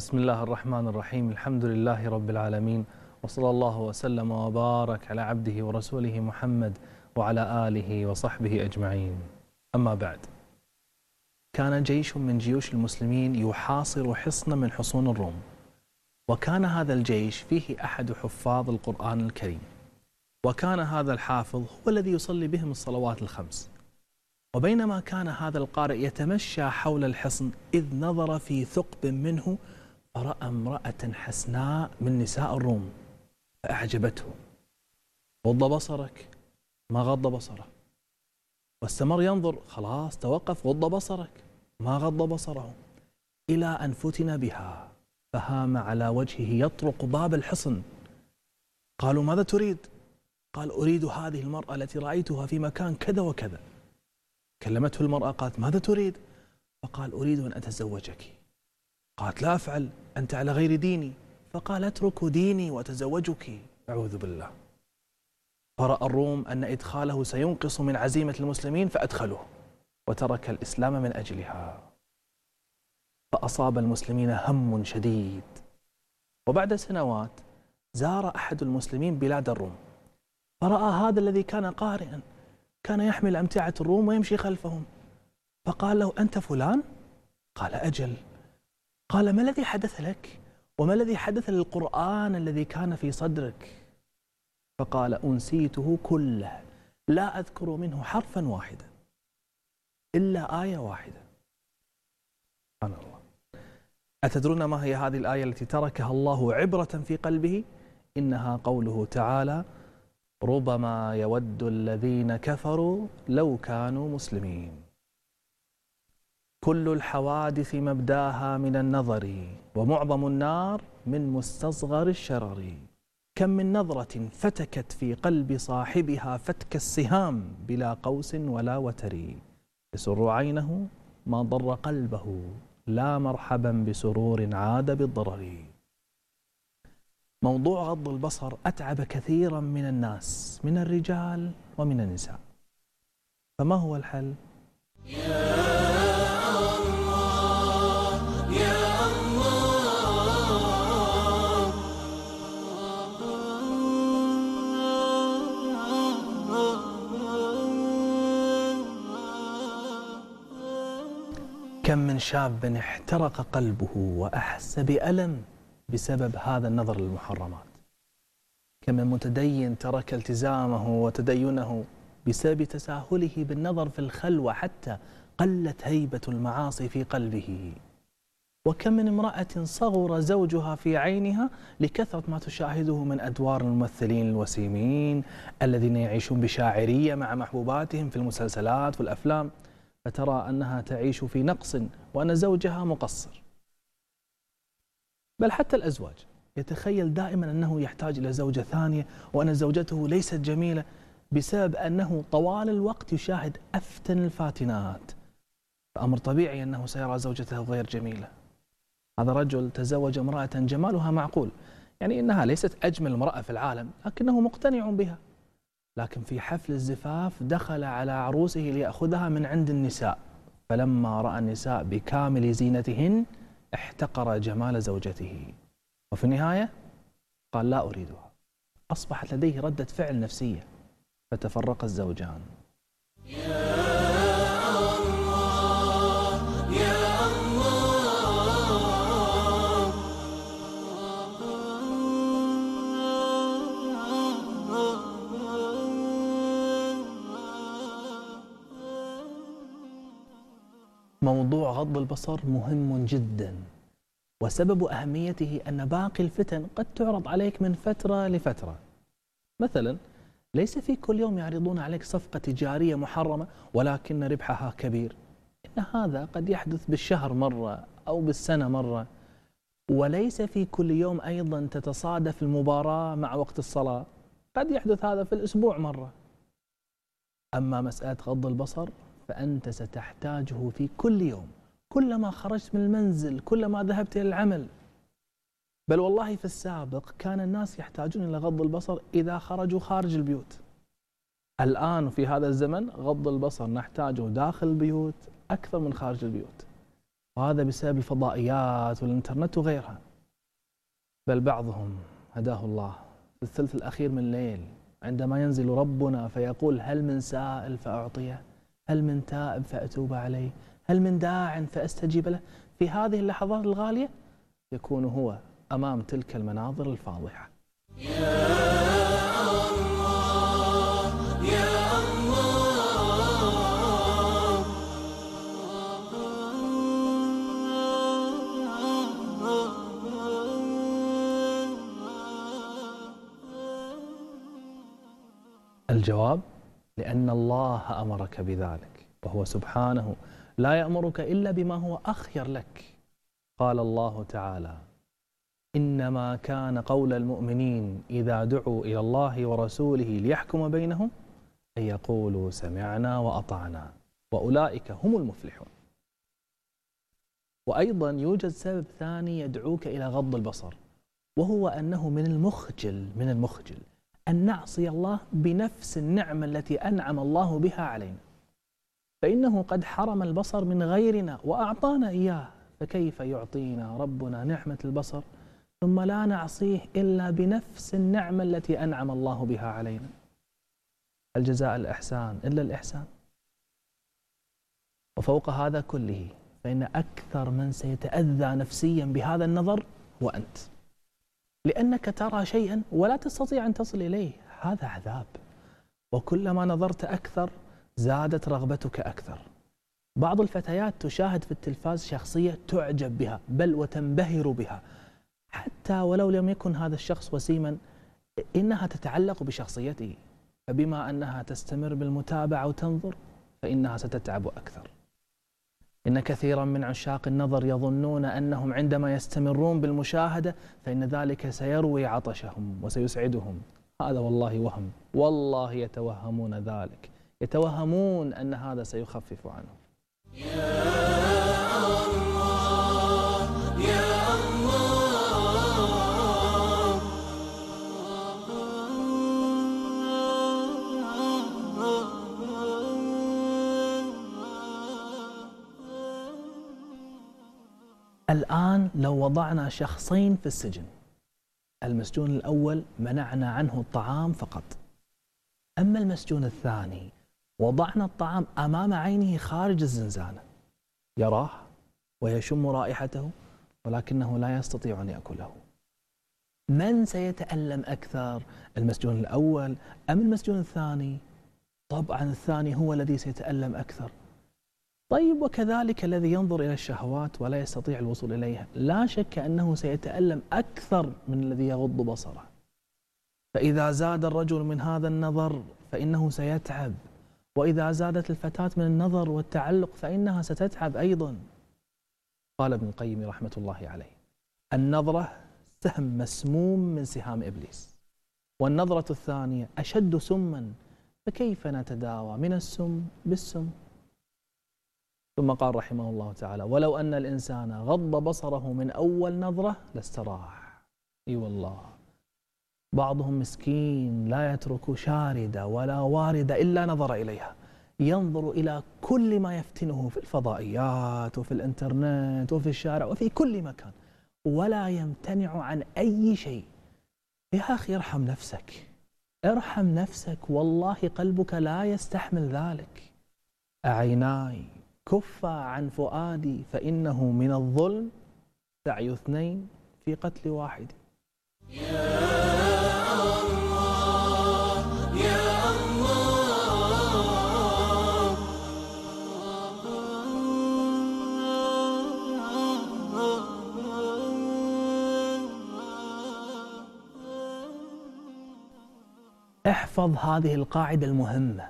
بسم الله الرحمن الرحيم الحمد لله رب العالمين وصلى الله وسلم وبارك على عبده ورسوله محمد وعلى آله وصحبه أجمعين أما بعد كان جيش من جيوش المسلمين يحاصر حصن من حصون الروم وكان هذا الجيش فيه أحد حفاظ القرآن الكريم وكان هذا الحافظ هو الذي يصلي بهم الصلوات الخمس وبينما كان هذا القارئ يتمشى حول الحصن إذ نظر في ثقب منه فرأى امرأة حسناء من نساء الروم فأعجبته غض بصرك. ما غض بصره. واستمر ينظر. خلاص توقف. غض بصرك. ما غض بصره. إلى أن فتن بها فهام على وجهه يطرق باب الحصن. قالوا ماذا تريد؟ قال أريد هذه المرأة التي رأيتها في مكان كذا وكذا. كلمته المرأة قالت ماذا تريد؟ فقال أريد أن أتزوجك. قالت لا أفعل أنت على غير ديني. فقال أترك ديني وأتزوجك. أعوذ بالله. فرأى الروم أن إدخاله سينقص من عزيمة المسلمين فأدخلوه وترك الإسلام من أجلها. فأصاب المسلمين هم شديد. وبعد سنوات زار أحد المسلمين بلاد الروم. فرأى هذا الذي كان قارئا. كان يحمل أمتعة الروم ويمشي خلفهم. فقال له أنت فلان؟ قال أجل. قال ما الذي حدث لك؟ وما الذي حدث للقرآن الذي كان في صدرك؟ فقال أنسيته كله. لا أذكر منه حرفا واحدا. إلا آية واحدة. سبحان الله. أتدرون ما هي هذه الآية التي تركها الله عبرة في قلبه؟ إنها قوله تعالى ربما يود الذين كفروا لو كانوا مسلمين. كل الحوادث مبداها من النظر ومعظم النار من مستصغر الشرر. كم من نظرة فتكت في قلب صاحبها فتك السهام بلا قوس ولا وتر. يسر عينه ما ضر قلبه لا مرحبا بسرور عاد بالضرر. موضوع غض البصر أتعب كثيرا من الناس من الرجال ومن النساء. فما هو الحل؟ كم من شاب احترق قلبه وأحس بألم بسبب هذا النظر للمحرمات. كم من متدين ترك التزامه وتدينه بسبب تساهله بالنظر في الخلوة حتى قلت هيبة المعاصي في قلبه. وكم من امرأة صغر زوجها في عينها لكثرة ما تشاهده من أدوار الممثلين الوسيمين الذين يعيشون بشاعرية مع محبوباتهم في المسلسلات والأفلام. فترى أنها تعيش في نقص وأن زوجها مقصر. بل حتى الأزواج يتخيل دائما أنه يحتاج إلى زوجة ثانية وأن زوجته ليست جميلة بسبب أنه طوال الوقت يشاهد أفتن الفاتنات. فأمر طبيعي أنه سيرى زوجته غير جميلة. هذا رجل تزوج امرأة جمالها معقول يعني إنها ليست أجمل امرأة في العالم لكنه مقتنع بها. لكن في حفل الزفاف دخل على عروسه ليأخذها من عند النساء. فلما رأى النساء بكامل زينتهن احتقر جمال زوجته. وفي النهاية قال لا أريدها. أصبحت لديه ردة فعل نفسية فتفرق الزوجان. موضوع غض البصر مهم جدا وسبب أهميته أن باقي الفتن قد تعرض عليك من فترة لفترة. مثلا ليس في كل يوم يعرضون عليك صفقة تجارية محرمة ولكن ربحها كبير. إن هذا قد يحدث بالشهر مرة أو بالسنة مرة. وليس في كل يوم أيضا تتصادف المباراة مع وقت الصلاة. قد يحدث هذا في الأسبوع مرة. أما مسألة غض البصر فأنت ستحتاجه في كل يوم. كلما خرجت من المنزل كلما ذهبت إلى العمل. بل والله في السابق كان الناس يحتاجون إلى غض البصر إذا خرجوا خارج البيوت. الآن في هذا الزمن غض البصر نحتاجه داخل البيوت أكثر من خارج البيوت. وهذا بسبب الفضائيات والإنترنت وغيرها. بل بعضهم هداه الله. في الثلث الأخير من الليل عندما ينزل ربنا فيقول هل من سائل فأعطيه. هل من تائب فأتوب عليه؟ هل من داع فأستجيب له؟ في هذه اللحظات الغالية يكون هو أمام تلك المناظر الفاضحة. الجواب لأن الله أمرك بذلك. وهو سبحانه لا يأمرك إلا بما هو أخير لك. قال الله تعالى إنما كان قول المؤمنين إذا دعوا إلى الله ورسوله ليحكم بينهم أن يقولوا سمعنا وأطعنا وأولئك هم المفلحون. وأيضا يوجد سبب ثاني يدعوك إلى غض البصر وهو أنه من المخجل من المخجل. أن نعصي الله بنفس النعمة التي أنعم الله بها علينا. فإنه قد حرم البصر من غيرنا وأعطانا إياه. فكيف يعطينا ربنا نعمة البصر؟ ثم لا نعصيه إلا بنفس النعمة التي أنعم الله بها علينا. الجزاء الإحسان إلا الإحسان؟ وفوق هذا كله فإن أكثر من سيتأذى نفسيا بهذا النظر هو أنت. لأنك ترى شيئا ولا تستطيع أن تصل إليه. هذا عذاب. وكلما نظرت أكثر زادت رغبتك أكثر. بعض الفتيات تشاهد في التلفاز شخصية تعجب بها بل وتنبهر بها. حتى ولو لم يكن هذا الشخص وسيما إنها تتعلق بشخصيته. فبما أنها تستمر بالمتابعة وتنظر فإنها ستتعب أكثر. إن كثيرا من عشاق النظر يظنون أنهم عندما يستمرون بالمشاهدة فإن ذلك سيروي عطشهم وسيسعدهم. هذا والله وهم والله يتوهمون ذلك يتوهمون أن هذا سيخفف عنهم. الآن لو وضعنا شخصين في السجن المسجون الأول منعنا عنه الطعام فقط. أما المسجون الثاني وضعنا الطعام أمام عينه خارج الزنزانة. يراه ويشم رائحته ولكنه لا يستطيع أن يأكله. من سيتألم أكثر المسجون الأول أم المسجون الثاني؟ طبعا الثاني هو الذي سيتألم أكثر. طيب وكذلك الذي ينظر إلى الشهوات ولا يستطيع الوصول إليها لا شك أنه سيتألم أكثر من الذي يغض بصره. فإذا زاد الرجل من هذا النظر فإنه سيتعب وإذا زادت الفتاة من النظر والتعلق فإنها ستتعب أيضا. قال ابن القيم رحمة الله عليه النظرة سهم مسموم من سهام إبليس والنظرة الثانية أشد سما فكيف نتداوى من السم بالسم؟ ثم قال رحمه الله تعالى ولو أن الإنسان غض بصره من أول نظرة لاستراح. إي والله. بعضهم مسكين لا يترك شاردة ولا واردة إلا نظر إليها. ينظر إلى كل ما يفتنه في الفضائيات وفي الإنترنت وفي الشارع وفي كل مكان ولا يمتنع عن أي شيء. يا أخي ارحم نفسك ارحم نفسك والله قلبك لا يستحمل ذلك. أعيناي. كف عن فؤادي فإنه من الظلم. سعي اثنين في قتل واحد. يا احفظ هذه القاعدة المهمة.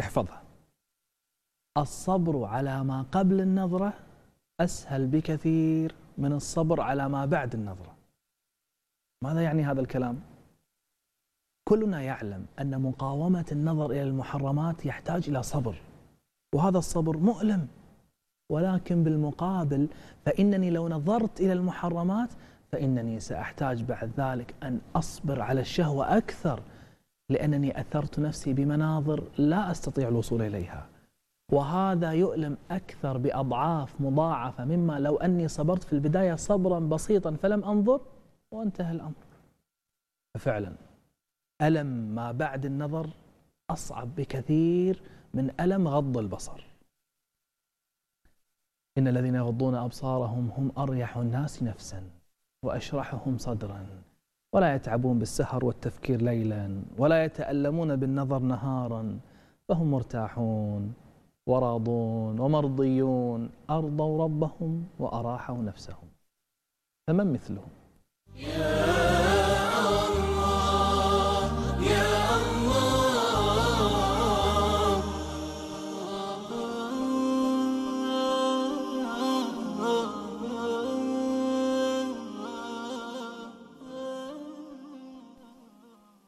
احفظها. الصبر على ما قبل النظرة أسهل بكثير من الصبر على ما بعد النظرة. ماذا يعني هذا الكلام؟ كلنا يعلم أن مقاومة النظر إلى المحرمات يحتاج إلى صبر وهذا الصبر مؤلم. ولكن بالمقابل فإنني لو نظرت إلى المحرمات فإنني سأحتاج بعد ذلك أن أصبر على الشهوة أكثر لأنني أثرت نفسي بمناظر لا أستطيع الوصول إليها. وهذا يؤلم أكثر بأضعاف مضاعفة مما لو أني صبرت في البداية صبرا بسيطا فلم أنظر وانتهى الأمر. ففعلا ألم ما بعد النظر أصعب بكثير من ألم غض البصر. إن الذين يغضون أبصارهم هم أريح الناس نفسا وأشرحهم صدرا ولا يتعبون بالسهر والتفكير ليلا ولا يتألمون بالنظر نهارا فهم مرتاحون. وراضون ومرضيون أرضوا ربهم وأراحوا نفسهم فمن مثلهم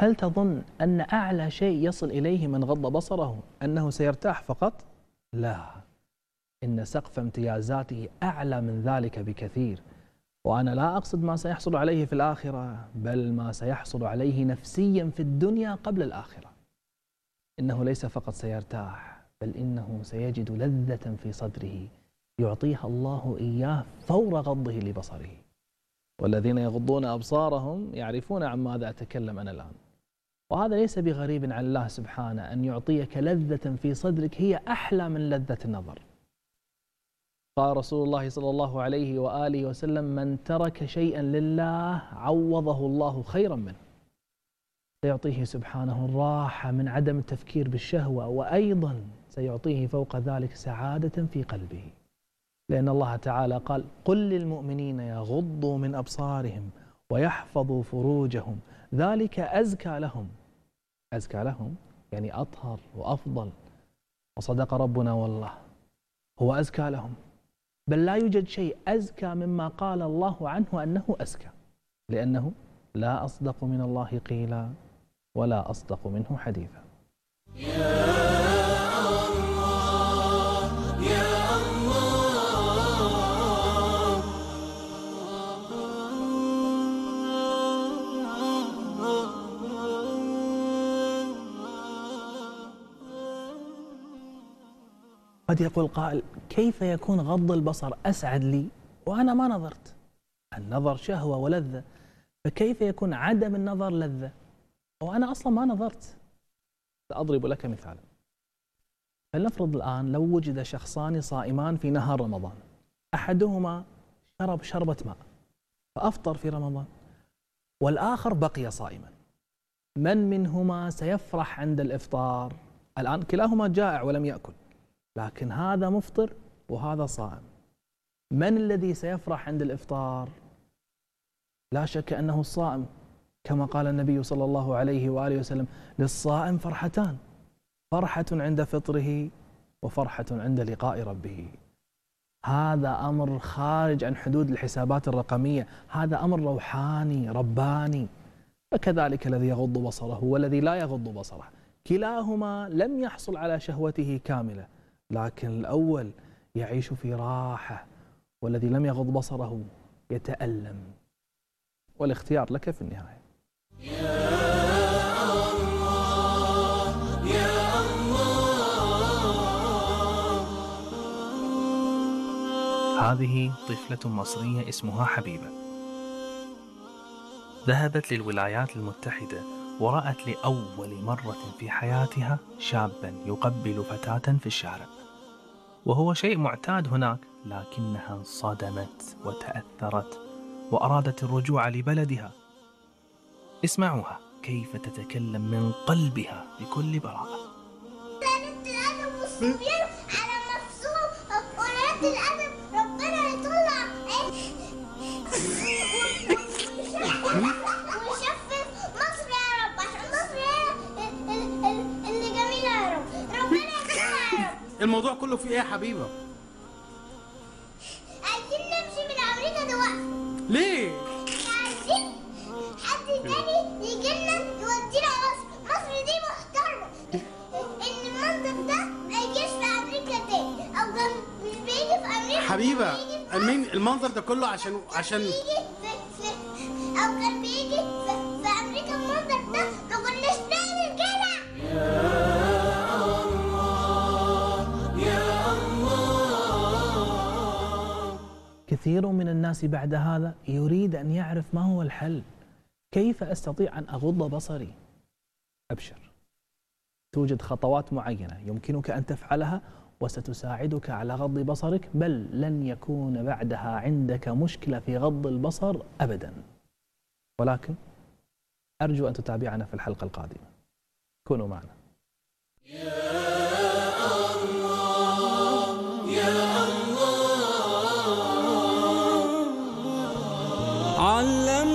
هل تظن أن أعلى شيء يصل إليه من غض بصره أنه سيرتاح فقط؟ لا إن سقف امتيازاته أعلى من ذلك بكثير. وأنا لا أقصد ما سيحصل عليه في الآخرة بل ما سيحصل عليه نفسيا في الدنيا قبل الآخرة. إنه ليس فقط سيرتاح بل إنه سيجد لذة في صدره يعطيها الله إياه فور غضه لبصره. والذين يغضون أبصارهم يعرفون عن ماذا أتكلم أنا الآن. وهذا ليس بغريب عن الله سبحانه أن يعطيك لذة في صدرك هي أحلى من لذة النظر. قال رسول الله صلى الله عليه وآله وسلم من ترك شيئا لله عوضه الله خيرا منه. سيعطيه سبحانه الراحة من عدم التفكير بالشهوة وأيضا سيعطيه فوق ذلك سعادة في قلبه. لأن الله تعالى قال قل للمؤمنين يغضوا من أبصارهم ويحفظوا فروجهم ذلك أزكى لهم. أزكى لهم يعني أطهر وأفضل. وصدق ربنا والله هو أزكى لهم. بل لا يوجد شيء أزكى مما قال الله عنه أنه أزكى. لأنه لا أصدق من الله قيلا ولا أصدق منه حديثا. قد يقول قائل كيف يكون غض البصر أسعد لي وأنا ما نظرت؟ النظر شهوة ولذة فكيف يكون عدم النظر لذة؟ وأنا أصلا ما نظرت. سأضرب لك مثالا. فلنفرض الآن لو وجد شخصان صائمان في نهار رمضان أحدهما شرب شربة ماء فأفطر في رمضان والآخر بقي صائما من منهما سيفرح عند الإفطار؟ الآن كلاهما جائع ولم يأكل. لكن هذا مفطر وهذا صائم. من الذي سيفرح عند الإفطار؟ لا شك أنه الصائم كما قال النبي صلى الله عليه وآله وسلم للصائم فرحتان فرحة عند فطره وفرحة عند لقاء ربه. هذا أمر خارج عن حدود الحسابات الرقمية. هذا أمر روحاني رباني. فكذلك الذي يغض بصره والذي لا يغض بصره. كلاهما لم يحصل على شهوته كاملة. لكن الأول يعيش في راحة والذي لم يغض بصره يتألم. والاختيار لك في النهاية. يا الله يا الله هذه طفلة مصرية اسمها حبيبة. ذهبت للولايات المتحدة ورأت لأول مرة في حياتها شابا يقبل فتاة في الشارع. وهو شيء معتاد هناك لكنها انصدمت وتأثرت وأرادت الرجوع لبلدها. اسمعوها كيف تتكلم من قلبها بكل براءة. الموضوع كله فيه إيه يا حبيبة؟ عايزين نمشي من أمريكا دلوقتي. ليه؟ عايزين حد تاني يجي لنا يودينا مصر. مصر دي محترمة. إن المنظر ده ما يجيش في أمريكا تاني. أو مش بيجي في أمريكا. حبيبة مين المنظر ده كله عشان عشان كثير من الناس بعد هذا يريد أن يعرف ما هو الحل. كيف أستطيع أن أغض بصري؟ أبشر. توجد خطوات معينة يمكنك أن تفعلها وستساعدك على غض بصرك بل لن يكون بعدها عندك مشكلة في غض البصر ابدا. ولكن أرجو أن تتابعنا في الحلقة القادمة. كونوا معنا.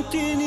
给你